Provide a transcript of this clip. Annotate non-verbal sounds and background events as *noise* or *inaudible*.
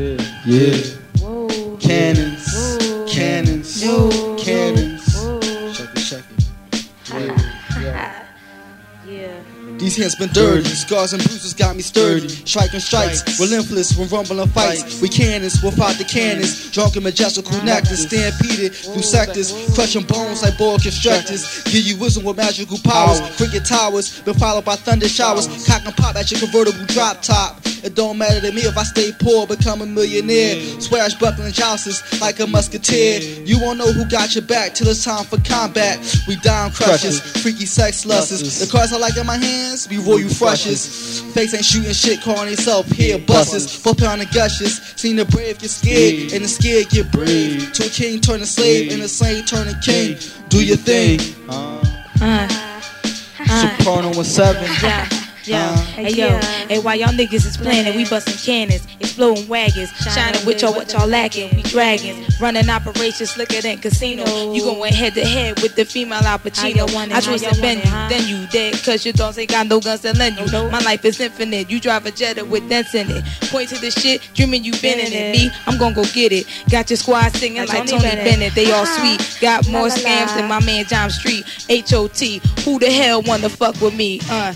Yeah, yeah. Whoa. Cannons, Whoa. cannons, Whoa. cannons. Whoa. Check it, check it. Yeah, yeah. *laughs* Yeah. These hands been dirty, scars and bruises got me sturdy. Striking strikes, relentless when rumbling fights. We cannons, we'll fight the cannons. Drunken, majestical nectars, stampeded through sectors. Crushing bones like boa constrictors. Give you wisdom with magical powers. Cricket towers, been followed by thunder showers. Cock and pop at your convertible drop top. It don't matter to me if I stay poor, become a millionaire. Swashbuckling jousts like a musketeer. You won't know who got your back till it's time for combat. We down crushers, freaky sex lusters. The cards I like in my hands, be royal frushes. Fakes ain't shooting shit, calling themselves here buses. Four pound and gushes. Seen the brave get scared, and the scared get brave. To a king turn a slave, and a slave turn a king. Do your thing. Uh, Uh, uh, Supernal and seven. yeah. Yo, Uh, hey yo, hey while y'all niggas is planning, we busting cannons, exploding wagons, shining with y'all what y'all lacking. We dragons, running operations slicker than casino. You going head to head with the female Al Pacino. I twist and bend you, then you dead, cause you don't say got no guns to lend you. My life is infinite, you drive a Jetta with dents in it. Point to the shit, dreaming you been in it. Me, I'm gonna go get it. Got your squad singing like Tony Bennett, they all sweet. Got more scams than my man John Street. H.O.T. Who the hell wanna fuck with me? Uh,